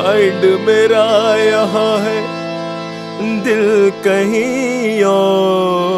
Mind मेरा यहाँ है। दिल कहीं और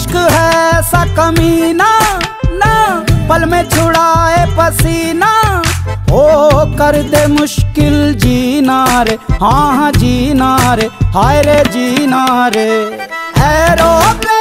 इश्क है सा कमीना, ना। पल में छुड़ाए पसीना। ओ कर दे मुश्किल जीना रे। हाँ हाँ जीना रे। हाय रे, जीना रे। है रोके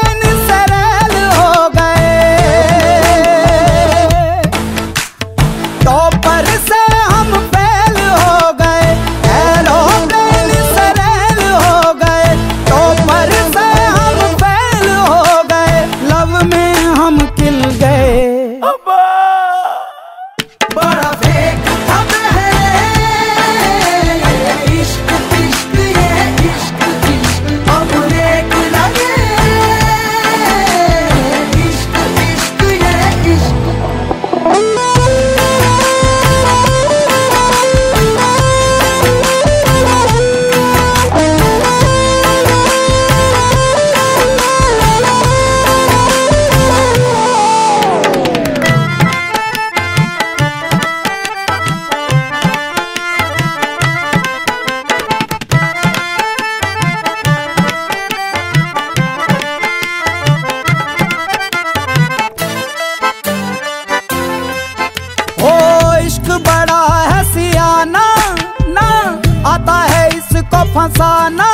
को फंसाना,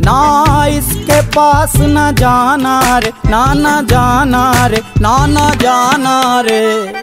ना इसके पास न जाना रे, ना ना जाना रे, ना ना जाना रे।